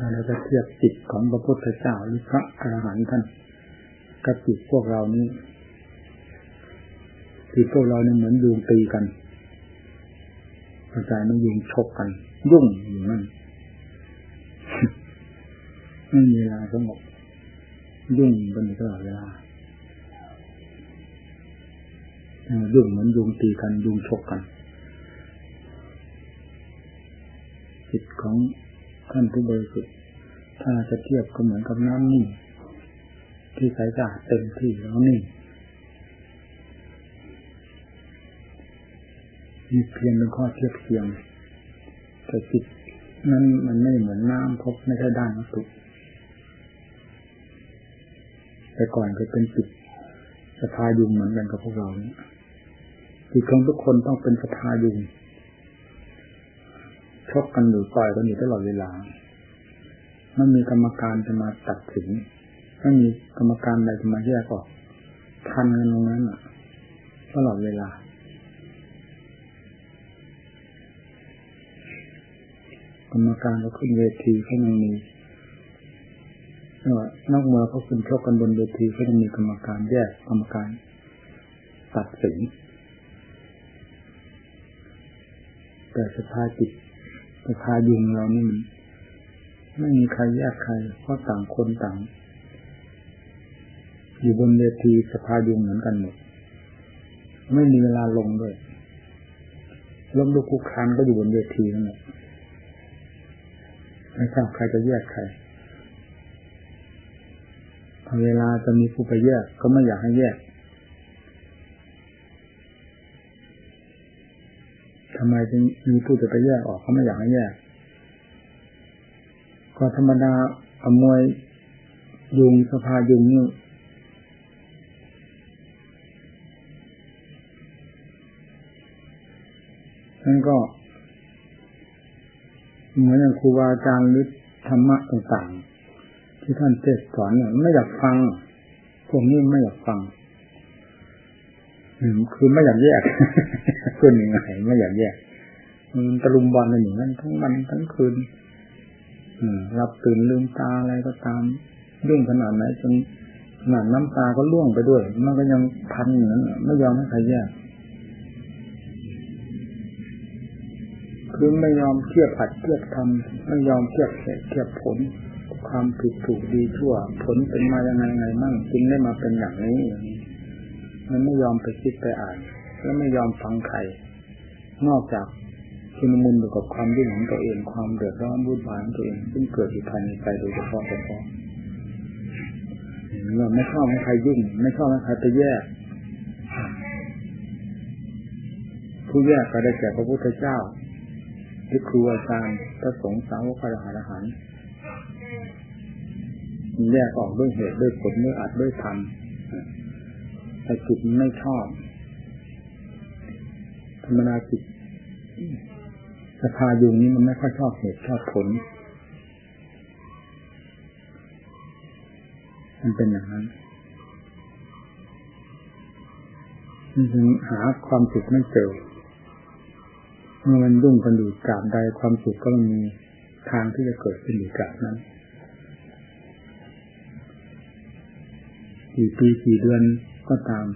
ถ้าเราจะเทียบจิตของพระพุทธเจ้าหรือพระอรหันต์ท่านกับจิตพวกเรานี้จิตพวกเราเนี่ยเหมือนยุงตีกันกระจายมันยุงชกกัน ยุ่งอยู่นั่นไม่มีเวลาสงบยุ่งกันตลอดเวลายุ่งเหมือนยุงตีกันยุงชกกันจิตของ ท่านผู้บริสุทธิ์ถ้าจะเทียบก็เหมือนกับน้ำนิ่งที่ใสสะอาดเต็มที่แล้วนิ่งมีเพียงเป็นข้อเทียบเทียงแต่จิตนั้นมันไม่เหมือนน้ำพบไม่ใช่ด้านวัตถุแต่ก่อนจะเป็นจิตสภายุงเหมือนกันกับพวกเราเนี่ยจิตของทุกคนต้องเป็นสภายุง ชกกันอยู่ต่อยกันอยู่ตลอดเวลาไม่มีกรรมการจะมาตัดสินไม่มีกรรมการใดจะมาแยกออกทันกันตรงนั้นตลอดเวลา กรรมการก็ขึ้นเวทีเขายังมีนอกเมือเขาคุณชกกันบนเวทีเขาจะมีกรรมการแยกกรรมการตัดสินแต่สภาพจิต สภายุงเรานี่มันไม่มีใครแยกใคร เพราะต่างคนต่าง อยู่บนเวทีสภายุงเหมือนกันหมด ไม่มีเวลาลงด้วยล้มลุกคุกคานก็อยู่บนเวทีนั่นแหละไม่ทราบใครจะแยกใครพอเวลาจะมีผู้ไปแยกก็ไม่อยากให้แยก ทำไมจึงมีผู้จะไปแยกออกเขาไม่อยากให้แยก ก็ธรรมดาอมวยยุงสภายุงนี่นั่นก็เหมือนอย่างครูบาอาจารย์หรือธรรมะต่างๆที่ท่านเทศสอนเนี่ยไม่อยากฟัง พวกนี้ไม่อยากฟัง คือไม่อยากแยกขึ้นยังไงไม่อยากแยกมันตะลุมบอลกันอย่างนั้นทั้งวันทั้งคืนรับตื่นลืมตาอะไรก็ตามเรื่องขนาดไหนจนขนาดน้ำตาก็ล่วงไปด้วย มันก็ยังพันอย่างนั้นไม่ยอมให้ใครแยกคือไม่ยอมเทียบผัดเทียบทำไม่ยอมเทียบเหตุเทียบผล ความผิดถูกดีชั่ว ผลเป็นมายังไงไงมั่งจึงได้มาเป็นอย่างนี้อย่างนี้ มันไม่ยอมไปคิดไปอ่าน แล้วไม่ยอมฟังใคร นอกจากชุนมุนอยู่กับความยุ่งของตัวเองความเดือดร้อนวุ่นวายของตัวเองซึ่งเกิดอยู่ภายในใจโดยเฉพาะเฉพาะเราไม่ชอบให้ใครยุ่ง ไม่ชอบให้ใครไปแยก ผู้แยกก็ได้แก่พระพุทธเจ้าหรือครูอาจารย์พระสงฆ์สาวกพระอรหันต์แยกออกด้วยเหตุด้วยผลด้วยอัดด้วยธรรม แต่จิตไม่ชอบ ธรรมนาจิตสภายุงนี้มันไม่ค่อยชอบเหตุชอบผล มันเป็นอย่างนั้นจึงหาความสุขไม่เจอเมื่อมันยุ่งกันอยู่กาบใดความสุขก็มีทางที่จะเกิดขึ้นอยู่กาบนั้นกี่ปีกี่เดือน ก็ตาม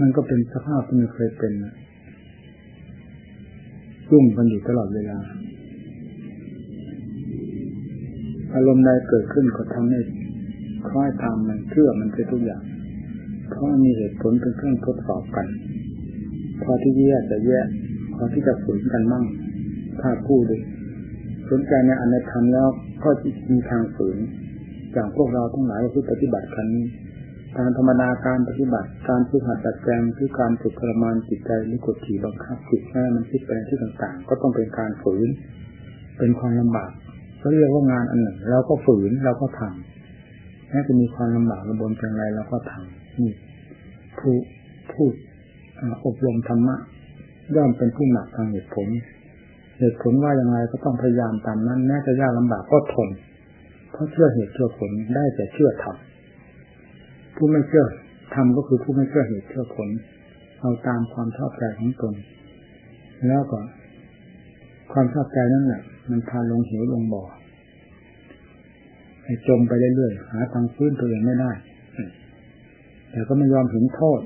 มันก็เป็นสภาพที่ไม่เคยเป็นยุ่งกันอยู่ตลอดเวลา อารมณ์ใดเกิดขึ้นก็ทำให้คล้อยตามมันเชื่อมันไปทุกอย่าง เพราะมีเหตุผลเป็นเครื่องทดสอบกัน พอที่แยกจะแยกพอที่จะฝืนกันมั่งถ้าพูดสนใจในอันในธรรมแล้วก็มีทางฝืนอย่างพวกเราทั้งหลายที่ปฏิบัติครั้นี้ การธรรมดาการปฏิบัติ การฝึกหัดจัดแจงคือการฝึกทรมานจิตใจหรือกดขี่บังคับจิตให้มันคิดไปที่ต่างๆ ก็ต้องเป็นการฝืน เป็นความลำบากเขาเรียกว่างานอันหนึ่งเราก็ฝืนเราก็ทำแม้จะมีความลำบากระบนเพียงไรเราก็ทำนี่ผู้พูดอบรมธรรมะย่อมเป็นผู้หนักทางเหตุผลเหตุผลว่าอย่างไรก็ต้องพยายามตามนั้นแม้จะยากลำบากก็ทนเพราะเชื่อเหตุเชื่อผลได้แต่เชื่อทำ ผู้ไม่เชื่อทำก็คือผู้ไม่เชื่อเหตุเชื่อผล เอาตามความชอบใจของตน แล้วก็ ความชอบใจนั่นแหละมันพาลงเหวลงบ่อให้จมไปเรื่อยๆหาทางฟื้นตัวเองไม่ได้ แต่ก็ไม่ยอมเห็นโทษ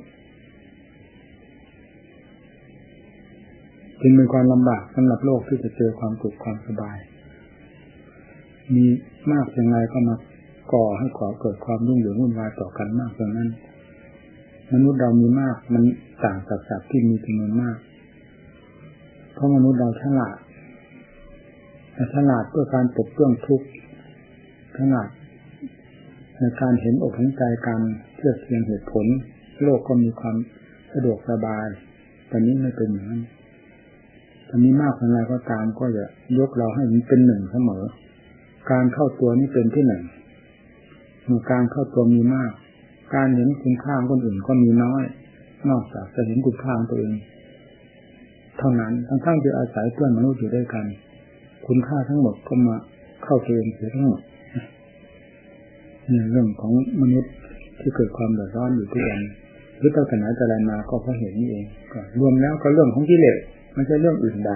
จึงเป็นความลำบากสำหรับโลกที่จะเจอความสุขความสบาย มีมากอย่างไรก็มา ก่อให้ขอเกิดความรุ่งเรืองวุ่นวายต่อกันมากอย่างนั้น มนุษย์เรามีมาก มันต่างจากสัตว์ที่มีจำนวนมาก เพราะมนุษย์เราฉลาดแต่ฉลาดเพื่อการปกเปื้องทุกข์ฉลาดในการเห็นอกเห็นใจกันเพื่อเพียงเหตุผล โลกก็มีความสะดวกสบาย แต่นี้ไม่เป็นอย่างนั้นถ้ามีมากเท่าไรก็ตามก็จะยกเราให้มันเป็นหนึ่งเสมอ การเข้าตัวนี้เป็นที่หนึ่ง มื่อการเข้าตัวมีมาก การเห็นคุณค่าคนอื่นก็มีน้อย นอกจากจะเห็นคุณค่าตัวเองเท่านั้นทั้งทั้งที่อาศัยเพื่อนมนุษย์อยู่ด้วยกัน คุณค่าทั้งหมดก็มาเข้าตัวเองเสียทั้งหมดนี่เรื่องของมนุษย์ที่เกิดความเดือดร้อนอยู่ทุกวันหรือตั้งแต่ไหนแต่ไรมาก็เพราะเห็นนี่เองก็รวมแล้วก็เรื่องของกิเลสไม่ใช่เรื่องอื่นใด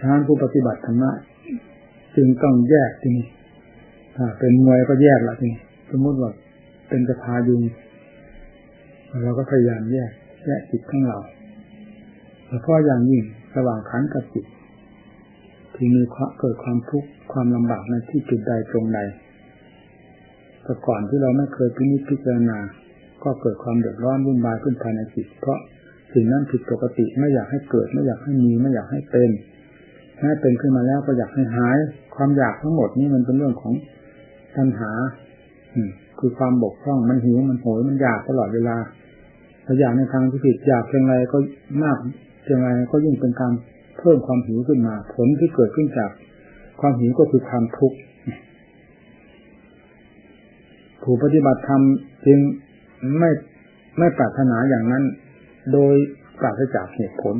ทานผู้ปฏิบัติธรรมะ จึงต้องแยกทีนี้ถ้าเป็นมวยก็แยกละทีสมมติว่าเป็นจะพายุงเราก็พยายามแยก แยกจิตของเราเฉพาะอย่างยิ่งระหว่างขันกับจิตที่มีเกิดความทุกข์ความลำบากในที่จุดใดตรงใดแต่ก่อนที่เราไม่เคยพินิจพิจารณา ก็เกิดความเดือดร้อนวุ่นวายขึ้นภายในจิต เพราะสิ่งนั้นผิดปกติไม่อยากให้เกิดไม่อยากให้มีไม่อยากให้เป็น แม้เป็นขึ้นมาแล้วก็อยากให้หาย ความอยากทั้งหมดนี่มันเป็นเรื่องของปัญหา อืคือความบกพร่องมันหิวมันโหยมันอยากตลอดเวลาถ้าอยากในทางที่ผิดอยากเพียงไรก็มากเพียงไรก็ยิ่งเป็นการเพิ่มความหิวขึ้นมา ผลที่เกิดขึ้นจากความหิวก็คือความทุกข์ผู้ปฏิบัติธรรมจึงไม่ไม่ปรารถนาอย่างนั้น โดยปราศจากเหตุผล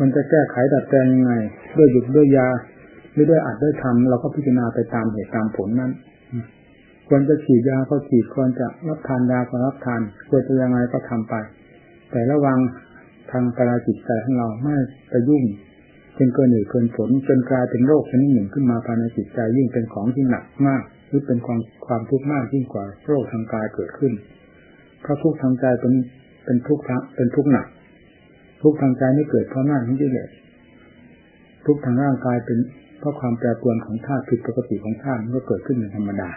มันจะแก้ไขดัดแปลงยังไง ด้วยหยุดด้วยยาหรือด้วยอัดด้วยทำเราก็พิจารณาไปตามเหตุตามผลนั้นควรจะฉีดยาก็ฉีดควรจะรับทานยาก็รับทาน ควรจะยังไงก็ทำไป แต่ระวังทางกายจิตใจของเราไม่ไปยุ่งจนเกินหรือเกินผลจนกลายเป็นโรคชนิดหนึ่งขึ้นมาภายในจิตใจยิ่งเป็นของที่หนักมากหรือเป็นความความทุกข์มากยิ่งกว่าโรคทางกายเกิดขึ้นเพราะทุกข์ทางใจเป็นเป็นทุกข์เป็นทุกข์หนัก ทุกข์ทางใจไม่เกิดเพราะหน้าของกิเลสทุกข์ทางร่างกายเป็นเพราะความแปรปรวนของธาตุผิดปกติของธาตุมันก็เกิดขึ้นเป็นธรรมดา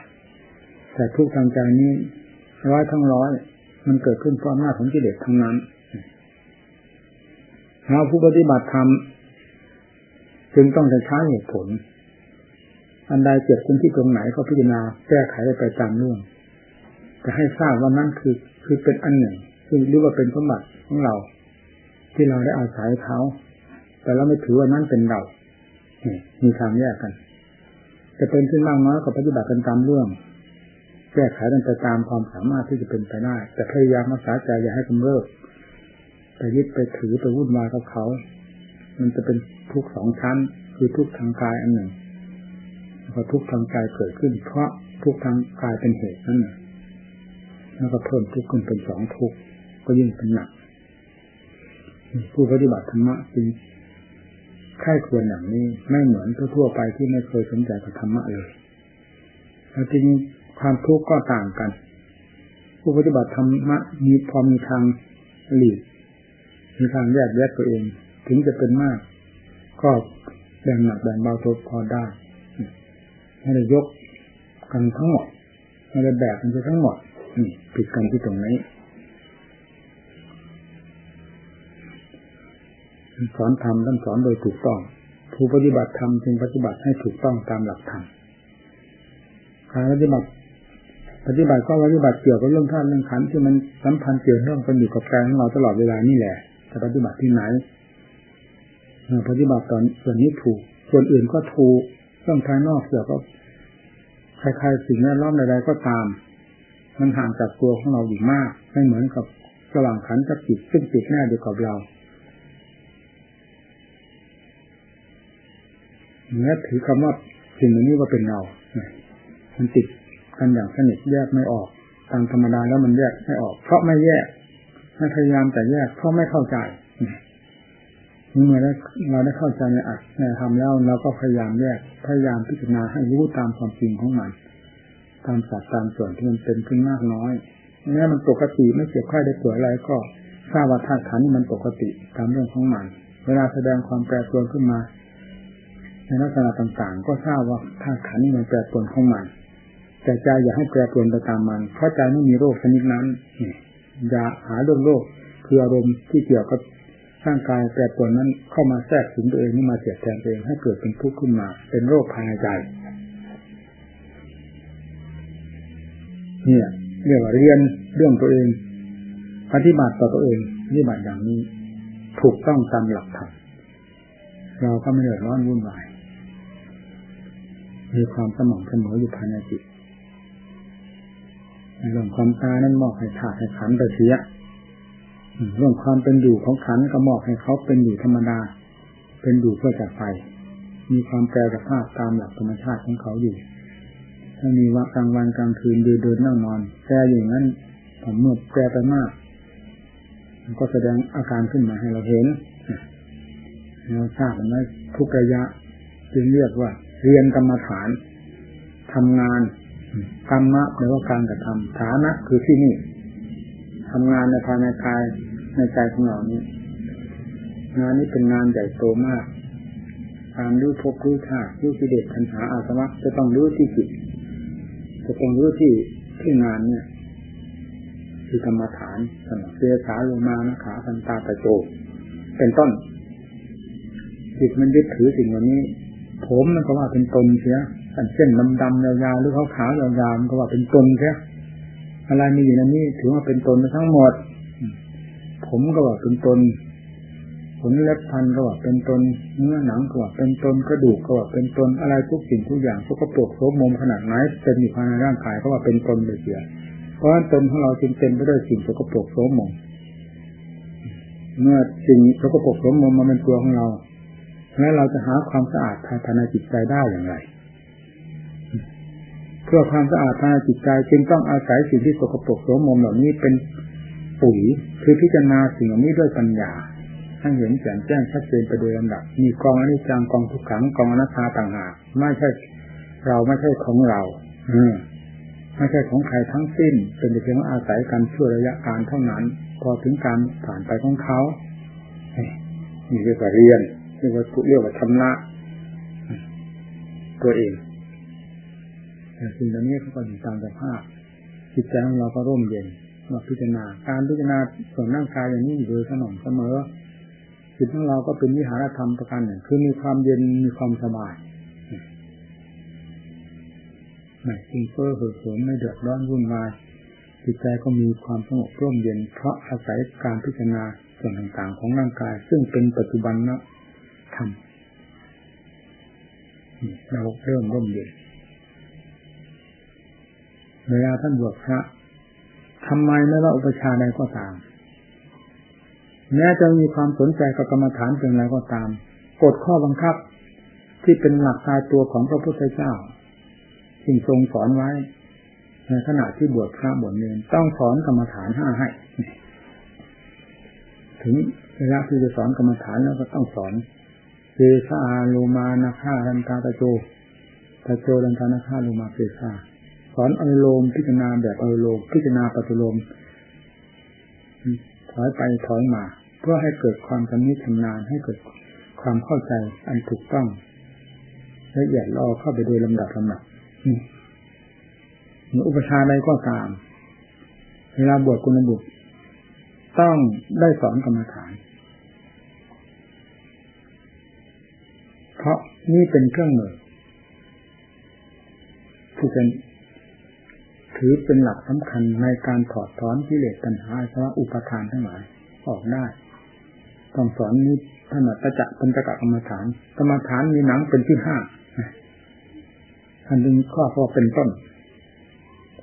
แต่ทุกข์ทางใจนี้ร้อยทั้งร้อย มันเกิดขึ้นเพราะหน้าของกิเลสทั้งนั้นเราผู้ปฏิบัติธรรมจึงต้องใช้เหตุผล อันใดเจ็บเป็นที่ตรงไหนก็พิจารณาแก้ไขไปตามเรื่องจะให้ทราบว่านั่นคือคือเป็นอันหนึ่งคือหรือว่าเป็นสมบัติของเรา ที่เราได้อาศัยเขา แต่เราไม่ถือว่านั่นเป็นเรามีทางแยกกัน จะเป็นขึ้นมากน้อยก็ปฏิบัติกันตามเรื่อง แก้ไขกันไปตามความสามารถที่จะเป็นไปได้ แต่พยายามรักษาใจอย่าให้กำเริบไปยึดไปถือไปวุ่นวายกับเขา มันจะเป็นทุกสองชั้น คือทุกทางกายอันหนึ่งแล้วก็ทุกทางใจเกิดขึ้น เพราะทุกทางกายเป็นเหตุนั่นแล้วก็เพิ่มทุกข์ขึ้นเป็นสองทุกข์ก็ยิ่งเป็นหนัก ผู้ปฏิบัติธรรมะจึงค่ายควรอย่างนี้ไม่เหมือนทั่วไปที่ไม่เคยสนใจกับธรรมะเลยแล้วจริงความทุกข์ก็ต่างกัน ผู้ปฏิบัติธรรมะมีพอมีทางหลีกมีทางแยกแยกตัวเอง ถึงจะเป็นมาก ก็แบ่งหนักแบ่งเบาตัวพอได้ไม่ได้ยกกันทั้งหมดไม่ได้แบกมันทั้งหมดนี่ผิดกันที่ตรงนี้ สอนธรรมท่านสอนโดยถูกต้อง ผู้ปฏิบัติธรรมจึงปฏิบัติให้ถูกต้องตามหลักธรรมการปฏิบัติปฏิบัติก็ปฏิบัติเกี่ยวกับเรื่องท่านเรื่องขันที่มันสัมพันธ์เกี่ยวเรื่องกันอยู่กับกายของเราตลอดเวลานี่แหละจะปฏิบัติที่ไหนปฏิบัติตอนส่วนนี้ถูก ส่วนอื่นก็ถูกเรื่องภายนอกเกี่ยวกับใครๆสิ่งแวดล้อมใดๆก็ตาม มันห่างจากตัวของเราอยู่มาก ไม่เหมือนกับระหว่างขันกับจิตซึ่งจิตแน่เดียวกับเรา เนื้อถือคำว่าสิ่งนี้ว่าเป็นเรา มันติดกันอย่างสนิทแยกไม่ออก ตามธรรมดาแล้วมันแยกไม่ออก เพราะไม่แยกไม่พยายามแต่แยกเพราะไม่เข้าใจเมื่อเราได้เข้าใจในอัตในธรรมแล้วเราก็พยายามแยกพยายามพิจารณาให้รู้ตามความจริงของมัน ตามสัดตามส่วนที่มันเป็นขึ้นมากน้อยแม้มันปกติไม่เจ็บไข้ได้ป่วยอะไรก็ทราบว่าธาตุขันนี่มันปกติตามเรื่องของมัน เวลาแสดงความแปรปรวนขึ้นมา ในลักษณะต่างๆ ก็ทราบว่าธาตุขันนี่มันแปรปรวนของมัน แต่ใจอย่าให้แปรปรวนไปตามมัน เพราะใจไม่มีโรคชนิดนั้นอย่าหาเรื่องโรคคืออารมณ์ที่เกี่ยวกับร่างกายแปรปรวนนั้นเข้ามาแทรกถึงตัวเองนี่มาเสียแทนตัวเองให้เกิดเป็นทุกข์ขึ้นมา เป็นโรคภายในใจ เนี่ยเรียกว่าเรียนเรื่องตัวเอง ปฏิบัติต่อตัวเองนี่บัติอย่างนี้ ถูกต้องตามหลักธรรมเราก็ไม่เดือดร้อนวุ่นวาย มีความสมองเสมออยู่ภายในจิตเรื่องความตานั้นมอบให้ธาตุให้ขันไปเสียเรื่องความเป็นอยู่ของขันก็มอบให้เขาเป็นอยู่ธรรมดา เป็นอยู่เพื่อจากไป มีความแปรสภาพตามหลักธรรมชาติของเขาอยู่ถ้ามีว่ากลางวันกลางคืนเดินเดินนั่งนอนแปรอย่างนั้นผมเมื่อแปรไปมาก มันก็แสดงอาการขึ้นมาให้เราเห็นเราทราบไหมทุกระยะ จึงเรียกว่า เรียนกรรมฐานทำงานกรรมะแปลว่าการกระทำฐานะคือที่นี่ทำงานในภายในกายในใจของเรานี้ งานนี้เป็นงานใหญ่โตมากการรู้พบรู้ชาติรู้กิเลสปัญหาอาสวะจะต้องรู้ที่จิตจะต้องรู้ที่ที่งานเนี่ย คือกรรมฐานสมเสสาโลมานะขาพันตาตะโจเป็นต้นจิตมันยึดถือสิ่งเหล่านี้ ผมมันก็ว่าเป็นตนเสียเส้นดำๆยาวๆหรือขาวๆยาวๆมันก็ว่าเป็นตนเสียอะไรมีอยู่ในนี้ถือว่าเป็นตนทั้งหมด ผมก็ว่าเป็นตนขนเล็บพันก็ว่าเป็นตนเนื้อหนังก็ว่าเป็นตนกระดูกก็ว่าเป็นตนอะไรทุกสิ่งทุกอย่างสกกระปรกโสมมขนาดไหนเป็นอยู่ภายในร่างกายก็ว่าเป็นตนเลยเสียเพราะตนของเราจึงเต็มไปด้วยสิ่งสกปรกโสมมเมื่อสิ่งสกปรกโสมมมาเป็นตัวของเรา แล้วเราจะหาความสะอาดภายในจิตใจได้อย่างไร เพื่อความสะอาดภายในจิตใจจึงต้องอาศัยสิ่งที่สกปรกโสมมเหล่านี้เป็นปุ๋ยคือพิจารณาสิ่งเหล่านี้ด้วยปัญญาให้เห็นแจ่มแจ้งชัดเจนไปโดยลำดับ มีกองอนิจจังกองทุกขังกองอนัตตาต่างหากไม่ใช่เราไม่ใช่ของเรา อืไม่ใช่ของใครทั้งสิ้น เป็นเพียงอาศัยกันชั่วระยะการเท่านั้น พอถึงการผ่านไปของเขานี่เรียกว่าเรียน เรียกว่าเรียกว่าทำละตัวเองแต่สิ่งเหล่านี้เขาก็อยู่ตามสภาพจิตใจของเราก็ร่มเย็นมาพิจารณา การพิจารณาส่วนร่างกายอย่างนี้อยู่โดยสม่ำเสมอจิตของเราก็เป็นวิหารธรรมประการหนึ่งคือมีความเย็นมีความสบายไม่ฟุ้งเฟ้อเห่อเหิมไม่เดือดร้อนวุ่นวายจิตใจก็มีความสงบร่มเย็นเพราะอาศัยการพิจารณาส่วนต่างๆของร่างกาย ซึ่งเป็นปัจจุบันนะ ธรรมเราเริ่มร่มเย็นเวลาท่านบวชพระทำไมไม่ว่าอุปชาใดก็ตาม แม้จะมีความสนใจกับกรรมฐานเป็นอะไรก็ตาม กฎข้อบังคับที่เป็นหลักตายตัวของพระพุทธเจ้าสิ่งทรงสอนไว้ ในขณะที่บวชพระบวชเนรต้องสอนกรรมฐานห้าให้ ถึงเวลาที่จะสอนกรรมฐานแล้วก็ต้องสอน เปซาโลมานาคารันตาตะโจตะโจรันตานาคาโลมาเปซาสอนอนุโลมพิจารณาแบบอนุโลมพิจารณาปฏิโลมถอยไปถอยมา เพื่อให้เกิดความชำนิชำนาญให้เกิดความเข้าใจอันถูกต้องละเอียดรอเข้าไปโดยลำดับลำดับนี่อุปชาใดก็ตาม เวลาบวชกุณบุตร ต้องได้สอนกรรมฐาน เพราะนี่เป็นเครื่องมือที่เป็นถือเป็นหลักสำคัญในการถอดถอนกิเลสปัญหาเพราะอุปทานทั้งหลายออกได้ต้องสอนนี้ท่านตะจักษ์ปัญจกกรรมฐานกรรมฐานมีหนังเป็นที่ห้าท่านดึงข้อพอเป็นต้น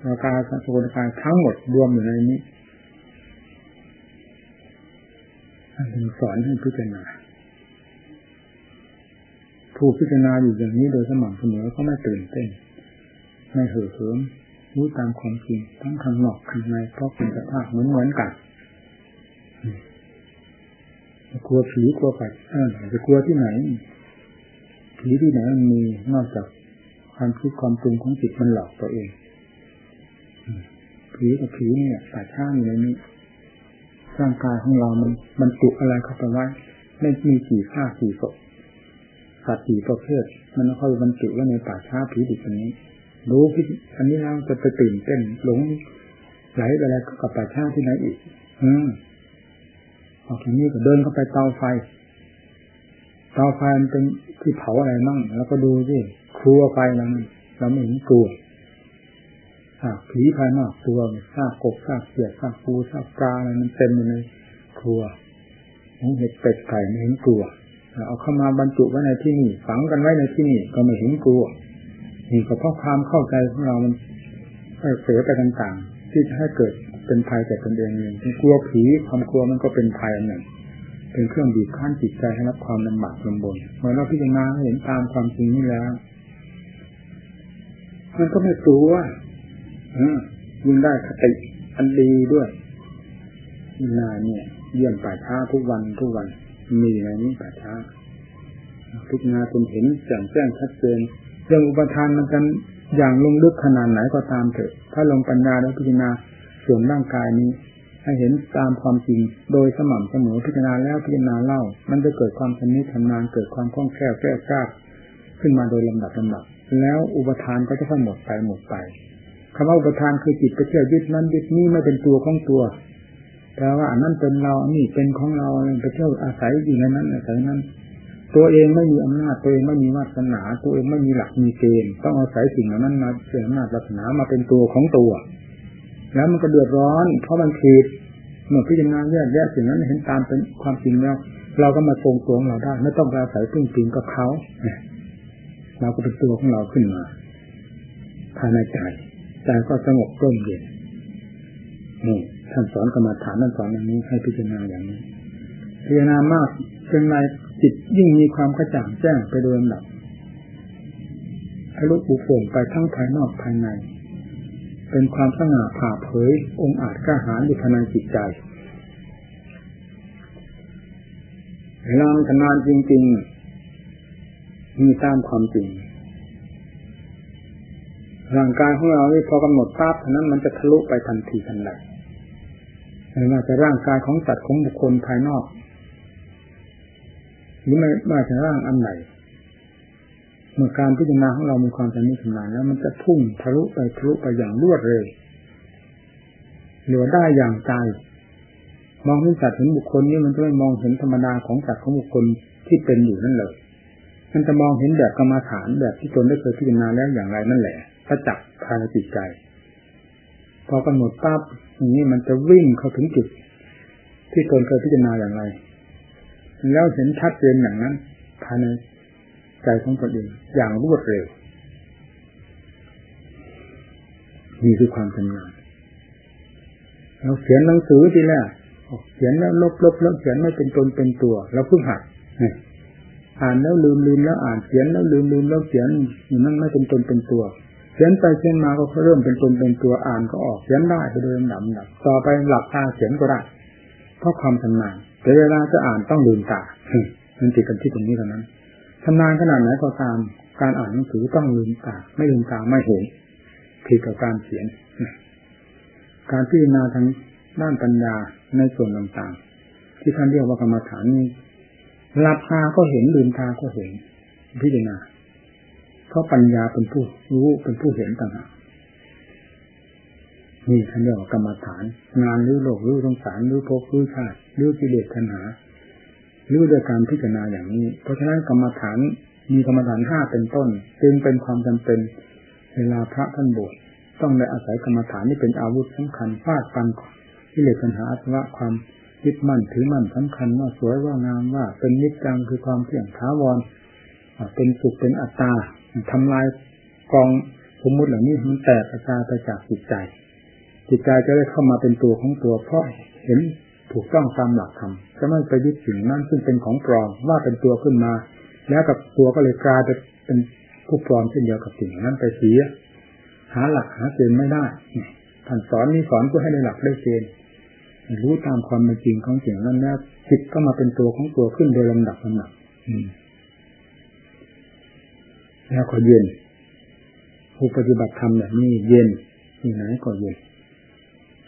อาการสังโกายทั้งหมดรวมอยู่ในนี้ท่านดึงสอนให้พิจารณา ผู้พิจารณาอยู่อย่างนี้โดยสม่ำเสมอก็ไม่ตื่นเต้น ไม่เห่อเหิมรู้ตามความจริงทั้งข้างนอกข้างในเพราะเป็นสภาพเหมือนเหมือนกันกลัวผีกลัวปัดจะกลัวที่ไหน ผีที่ไหนมันมีนอกจากความคิดความปรุงของจิตมันหลอกตัวเองผีกับผีเนี่ยป่าช่าอยู่ในนี้ร่างกายของเรามันมันจุอะไรเข้าไปไว้ไม่มีกี่ข้ากี่ศพ สัตว์กี่ประเภท มันเข้าบรรจุไว้ในป่าช้าผีดิบอันนี้ รู้พิอันนี้เราจะไปตื่นเต้นหลงไหลไปอะไรกับป่าช้าที่ไหนอีก อืมออกทีนี้ก็เดินเข้าไปเตาไฟ เตาไฟมันเป็นที่เผาอะไรมั่งแล้วก็ดูสิครัวไฟนั้นเราไม่เห็นกลัวซาผีภายนอกตัวซากกบซากเขียดซากปูซากปลาอะไรมันเต็มอยู่ในครัวเห็ดเป็ดไก่ไม่เห็นกลัว เอาเข้ามาบรรจุไว้ในที่นี่ฝังกันไว้ในที่นี่ก็ไม่เห็นกลัวนี่ก็เพราะความเข้าใจของเรามันเสียไปต่างๆที่จะให้เกิดเป็นภัยแก่ตนเองเองกลัวผีความกลัวมันก็เป็นภัยอันหนึ่งเป็นเครื่องบีบคั้นจิตใจให้รับความลำบากลำบนเมื่อเราพิจารณาเห็นตามความจริงนี้แล้วมันก็ไม่กลัวยิ่งได้คติอันดีด้วยนาเนี่ย เยี่ยมป่าช้าทุกวันทุกวัน มีในนี้ป่าช้าพิจารณาจนเห็นแจ่มแจ้งชัดเจนเรื่องอุปทานมันกันอย่างลงลึกขนาดไหนก็ตามเถอะ ถ้าลงปัญญาแล้วพิจารณาส่วนร่างกายนี้ ให้เห็นตามความจริง โดยสม่ำเสมอพิจารณาแล้วพิจารณาเล่า มันจะเกิดความชำนิชำนาญเกิดความคล่องแคล่วแก้กล้าขึ้นมาโดยลำดับลำดับ แล้วอุปทานก็จะค่อยหมดไปหมดไปคำว่าอุปทานคือจิตไปเชื่อยึดนั้นยึดนี้ไม่เป็นตัวของตัว แต่ว่าอันนั้นเป็นเรานนี้เป็นของเราไปเที่ยวอาศัยอยู่ในนั้นอาศัยนั้น ตัวเองไม่มีอำนาจตัวเองไม่มีวาสนาตัวเองไม่มีหลักมีเกณฑ์ต้องอาศัยสิ่งเหล่านั้นมาเสื่ออำนาจวาสนามาเป็นตัวของตัว แล้วมันก็เดือดร้อน เพราะมันผิดเมื่อพิจารณาแยกแยะสิ่งนั้นเห็นตามเป็นความจริงแล้ว เราก็มาทรงตัวของเราได้ ไม่ต้องอาศัยพึ่งพิงกับเขาเราก็เป็นตัวของเราขึ้นมาภายในใจใจก็สงบร่มเย็นนี่ ท่านสอนกรรมฐานท่านสอนอย่างนี้ให้พิจารณาอย่างนี้พิจารณามากจนในจิตยิ่งมีความกระจ่างแจ้งไปโดยลำดับทะลุบุโป่งไปทั้งภายนอกภายใน เป็นความสง่าผ่าเผย องค์อาจกล้าหาญอยู่ภายในจิตใจเวลาทำงานจริงๆ มีตามความจริง ร่างกายของเรานี่พอกำหนดภาพเท่านั้นมันจะทะลุไปทันทีทันใด ไม่ว่าจะร่างกายของสัตว์ของบุคคลภายนอก หรือไม่ว่าจะร่างอันไหนเมื่อการพิจารณาของเรามีความชำนิชำนาญแล้ว มันจะพุ่งทะลุไปทะลุไปอย่างรวดเร็วเหลือได้อย่างใจมองเห็นสัตว์เห็นบุคคลนี่มันจะไม่มองเห็นธรรมดาของสัตว์ของบุคคลที่เป็นอยู่นั่นเลยมันจะมองเห็นแบบกรรมฐานแบบที่ตนได้เคยพิจารณาแล้วอย่างไรนั่นแหละประจักษ์ภายในจิตใจ พอกำหนดปั๊บ อย่างนี้มันจะวิ่งเข้าถึงจุด ที่ตนเคยพิจารณาอย่างไร แล้วเห็นชัดเจนอย่างนั้นภายในใจของตนเองอย่างรวดเร็วนี่คือความชำนาญเราเขียนหนังสือทีแรกเขียนแล้วลบลบแล้วเขียนไม่เป็นตนเป็นตัวเราเพิ่งหัดอ่านแล้วลืมลืมแล้วอ่านเขียนแล้วลืมลืมแล้วเขียนนั่นไม่เป็นตนเป็นตัว เขียนไปเขียนมาก็เริ่มเป็นตนเป็นตัวอ่านก็ออกเขียนได้ไปโดยลำดับดับต่อไปหลับตาเขียนก็ได้เพราะความชำนาญแต่เวลาจะอ่านต้องลืมตามันติดกันที่ตรงนี้เท่านั้นชำนาญขนาดไหนก็ตามการอ่านหนังสือต้องลืมตาไม่ลืมตาไม่เห็นผิดกับการเขียนการพิจารณาทางด้านปัญญาในส่วนต่างๆ ที่ท่านเรียกว่ากรรมฐานนี้หลับตาก็เห็นลืมตาก็เห็นพิจารณา เพราะปัญญาเป็นผู้รู้เป็นผู้เห็นต่างหากนี่ท่านเรียกว่ากรรมฐาน งานรู้โลกรู้สงสารรู้ภพรู้ชาติรู้กิเลสทันหารู้โดยการพิจารณาอย่างนี้ เพราะฉะนั้นกรรมฐานมีกรรมฐานห้าเป็นต้น จึงเป็นความจำเป็นเวลาพระท่านบวชต้องได้อาศัยกรรมฐานนี่เป็นอาวุธสำคัญฟาดฟันกิเลสปัญหาอัตวะความยึดมั่นถือมั่นสำคัญว่าสวยว่างามว่าเป็นนิจจังคือความเที่ยงท้าวรเป็นสุขเป็นอัตตา ทำลายกองสมมุติเหล่านี้มันแตกกระจายไปจากจิตใจ จิตใจจะได้เข้ามาเป็นตัวของตัว เพราะเห็นถูกต้องตามหลักธรรมจะไม่ไปยึดสิ่งนั้นซึ่งเป็นของปลอมว่าเป็นตัวขึ้นมา แล้วกับตัวก็เลยกลายเป็นผู้ปลอมเช่นเดียวกับสิ่งนั้นไปเสียหาหลักหาเกณฑ์ไม่ได้ท่านสอนนี้สอนเพื่อให้ได้หลักได้เกณฑ์รู้ตามความเป็นจริงของสิ่งนั้นแล้วจิตก็มาเป็นตัวของตัวขึ้นโดยลำดับลำดับ แล้วก็เย็นผู้ปฏิบัติธรรมแบบนี้เย็นที่ไหนก็เย็น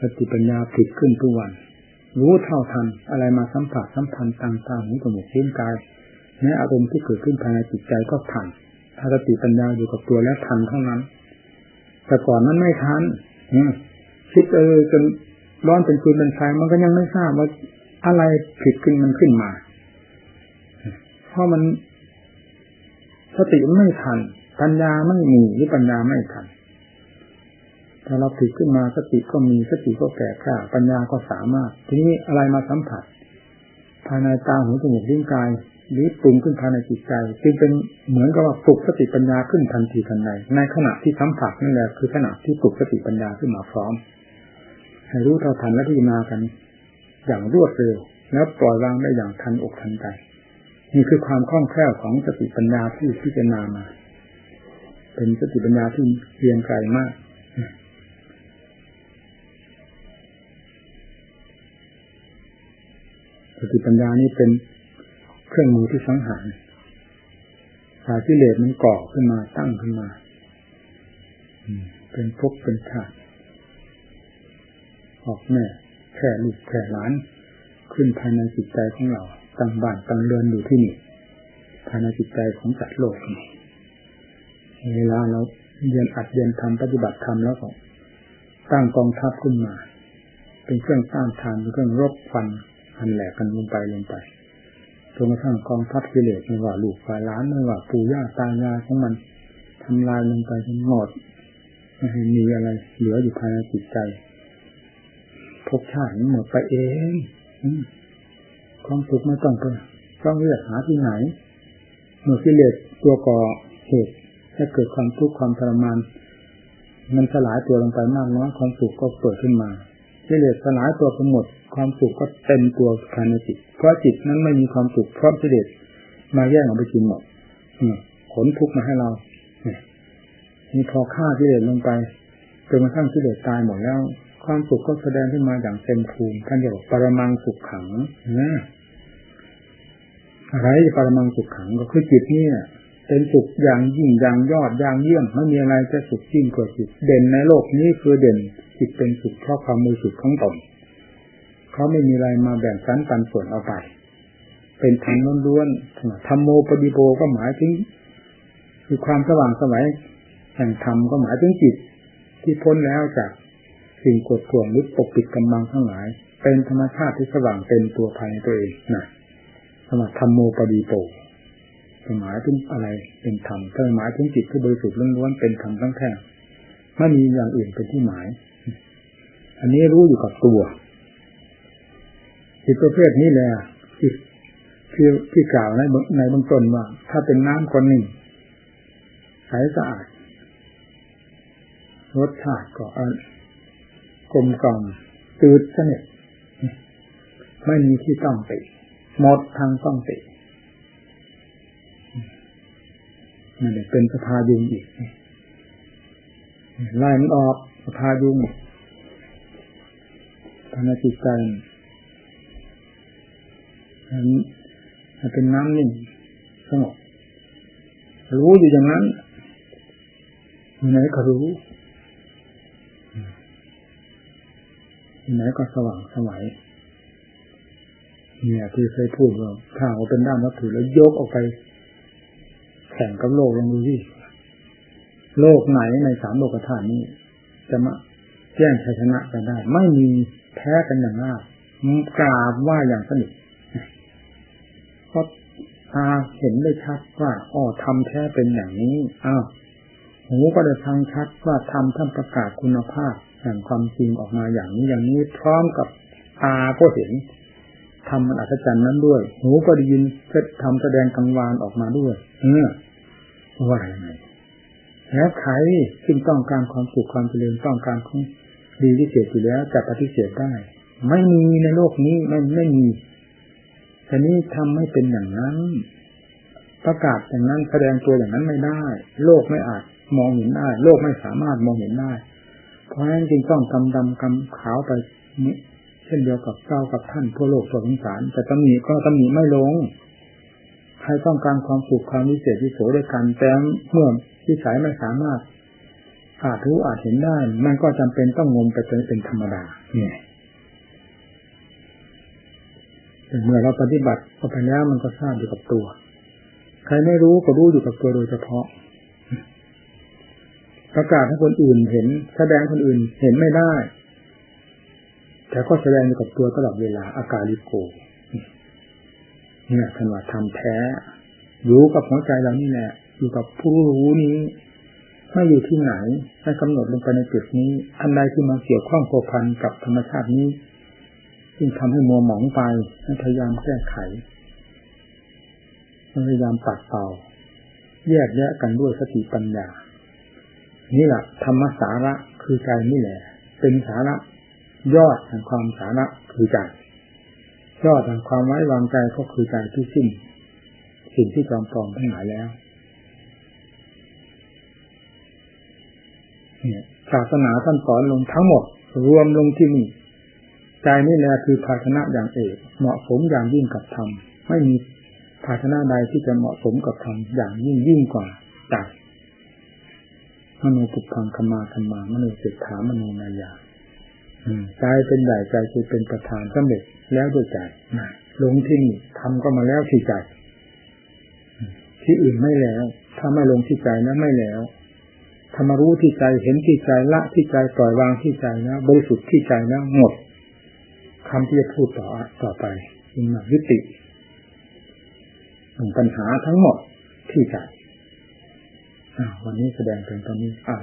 สติปัญญาผิดขึ้นทุกวัน รู้เท่าทันอะไรมาสัมผัสสัมพันธ์ต่างๆนี้ก็หมดชิ้นกายแม้อารมณ์ที่เกิดขึ้นภายในจิตใจก็ทันถ้าสติปัญญาอยู่กับตัวแล้วทันเท่านั้น แต่ก่อนนั้นไม่ทันคิดเออจนร้อนเป็นคืนเป็นไฟมันก็ยังไม่ทราบว่าอะไรผิดขึ้นมันขึ้นมา เพราะมัน สติไม่ทัน ปัญญาไม่มีหรือปัญญาไม่ทัน ถ้าเราผิดขึ้นมาสติก็มีสติก็แก่ข้าปัญญาก็สามารถ ทีนี้อะไรมาสัมผัส ภายในตาหูจมูกลิ้นกายหรือปรุงขึ้นภายในจิตใจ จึงเป็นเหมือนกับว่าปลุกสติปัญญาขึ้นทันทีทันใดในขณะที่สัมผัสนั่นแหละคือขณะที่ปลุกสติปัญญาขึ้นมาพร้อมให้รู้เท่าทันและพิจารณากัน อย่างรวดเร็วแล้วปล่อยวางได้อย่างทันอกทันใจ นี่คือความคล่องแคล่วของสติปัญญาที่พิจารณามา เป็นสติปัญญาที่เรียนไกลมากสติปัญญานี้เป็นเครื่องมือที่สังหารสากิเลสมันก่อขึ้นมาตั้งขึ้นมาเป็นภพเป็นชาติออกแม่แค่ลูกแค่หลาน ขึ้นภายในจิตใจของเรา ตั้งบ้านตั้งเรือนอยู่ที่นี่ภายในจิตใจของจัดโลกนี่เวลาเราเรียนอัดเรียนทำปฏิบัติธรรมแล้วก็ตั้งกองทัพขึ้นมา เป็นเครื่องต้านทานเป็นเครื่องรบฟันอันแหลกกันลงไปลงไปจนกระทั่งกองทัพกิเลสไม่ว่าลูกฝ่าล้านไม่ว่าปู่ย่าตายายของมันทำลายลงไปจนหมดไม่ให้มีอะไรเหลืออยู่ภายในจิตใจภพชาติหมดไปเอง ความสุขไม่ต้องไปต้องเรียกหาที่ไหนเมื่อกิเลสตัวก่อเหตุให้เกิดความทุกข์ความทรมานมันสลายตัวลงไปมากน้อยความสุขก็เกิดขึ้นมากิเลสสลายตัวไปหมดความสุขก็เต็มตัวภายในจิตเพราะจิตนั้นไม่มีความสุขเพราะกิเลสมาแย่งออกไปกินหมดขนทุกข์มาให้เรานี่พอฆ่ากิเลสลงไปจนกระทั่งกิเลสตายหมดแล้ว ความสุขก็แสดงขึ้นมาอย่างเต็มภูมิท่านเรียกว่าปรมังสุขขังนะ อะไรปรมังสุขขังก็คือจิตนี่เป็นสุขอย่างยิ่งอย่างยอดอย่างเยี่ยมไม่มีอะไรจะสุขยิ่งกว่าจิตเด่นในโลกนี้คือเด่น จิตเป็นสุขเพราะความมือสุขของตนเขาไม่มีอะไรมาแบ่งสันปันส่วนเอาไป เป็นธรรมล้วนๆธรรมโมปฏิโบก็หมายถึงคือความสว่างสวัยแห่งธรรมก็หมายถึงจิต ที่พ้นแล้วจากสิ่งกดข่วงหรือปกปิดกำบังทั้งหลาย เป็นธรรมชาติที่สว่างเต็มตัวภายในตัวเองนะ สมัธรรมโมปดีโปหมายถึงอะไรเป็นธรรมถ้าหมายถึงจิตที่บริสุทธิ์ล้วนๆเป็นธรรมทั้งแท่งไม่มีอย่างอื่นเป็นที่หมาย อันนี้รู้อยู่กับตัวจิตประเภทนี้แหละที่ที่ที่กล่าวในในบื้องต้นว่า ถ้าเป็นน้ำคนหนึ่งใสสะอาดรสชาติก็กลมกล่อมตืดสนิทไม่มีที่ต้องติ หมดทางต้องติมันเป็นสภายุงอีกไล่มันออกสภายุงภานจิตใจมันเป็นน้ำนิ่งสงบรู้อยู่อย่างนั้นไหนก็รู้ไหนก็สว่างสวัย เนี่ย ที่เคยพูดว่าถ้าเอาเป็นด้านวัตถุแล้วยกออกไป แข่งกับโลกลองดูที่โลกไหนในสามโลกธาตุนี้ จะมาแย่งชัยชนะกันได้ ไม่มีแพ้กันอย่างง่ายกราบว่าอย่างสนิทเพราะตาเห็นได้ชัดว่าอ๋อทำแท้เป็นอย่างนี้อ้าวหูก็ได้ฟังชัดว่าทำท่านประกาศคุณภาพแห่งความจริงออกมาอย่างนี้อย่างนี้พร้อมกับตาก็เห็น ทำมันอัศจรรย์นั้นด้วย หูก็ได้ยินเพชรทำแสดงกังวานออกมาด้วย เออว่าอย่างไรแล้วใครซึ่งต้องการความสุขความเจริญต้องการของดีที่เศษอยู่แล้วจะปฏิเสธได้ ไม่มีในโลกนี้ไม่ไม่มีแต่นี้ทำให้เป็นอย่างนั้น ประกาศอย่างนั้นแสดงตัวอย่างนั้นไม่ได้ โลกไม่อาจมองเห็นได้ โลกไม่สามารถมองเห็นได้ เพราะฉะนั้นจึงต้องกำดำกำขาวไป เช่นเดียวกับเจ้ากับท่านทั่วโลกทั่วสงสารแต่ตำหนิก็ตำหนิไม่ลง ใครต้องการความสุขความวิเศษวิโสด้วยกันแต่เมื่อวิสัยไม่สามารถ อาจรู้อาจเห็นได้ มันก็จำเป็นต้องงมไปเป็นเป็นธรรมดาเนี่ยแต่เมื่อเราปฏิบัติเข้าไปแล้วมันก็ทราบอยู่กับตัว ใครไม่รู้ก็รู้อยู่กับตัวโดยเฉพาะ ประกาศให้คนอื่นเห็น แสดงคนอื่นเห็นไม่ได้ แต่ก็แสดงอยู่กับตัวตลอดเวลาอากาลิโกเนี่ยท่านว่าทำแท้ อยู่กับหัวใจเรานี่แหละอยู่กับผู้รู้นี้ไม่อยู่ที่ไหนให้กำหนดลงไปในจุดนี้ อันใดที่มาเกี่ยวข้องโผพันกับธรรมชาตินี้ซึ่งทำให้มัวหมองไปให้พยายามแก้ไขพยายามปัดเป่า แยกแยะกันด้วยสติปัญญา นี่แหละธรรมสาระคือใจนี่แหละ เป็นสาระ ยอดแห่งความสาระคือใจยอดแห่งความไว้วางใจก็คือใจที่สิ้นสิ่งที่จอมปลอมทั้งหลายแล้วเนี่ยศาสนาท่านสอนลงทั้งหมด รวมลงที่นี่ใจนี่แหละคือภาชนะอย่างเอก เหมาะสมอย่างยิ่งกับธรรมไม่มีภาชนะใดที่จะเหมาะสมกับธรรมอย่างยิ่งยิ่งกว่าใจมโนปุพังคมาธรรมามโนเสถามโนนายา ใจเป็นใหญ่ใจคือเป็นประธานสำเร็จแล้วด้วยใจลงที่นี่ทำก็มาแล้วที่ใจที่อื่นไม่แล้ว ถ้าไม่ลงที่ใจนะไม่แล้วธรรมรู้ที่ใจเห็นที่ใจละที่ใจปล่อยวางที่ใจนะบริสุทธิ์ที่ใจนะหมดคำที่จะพูดต่อต่อไปจึงมายุติปัญหาทั้งหมดที่ใจวันนี้แสดงเป็นตอนนี้อ่า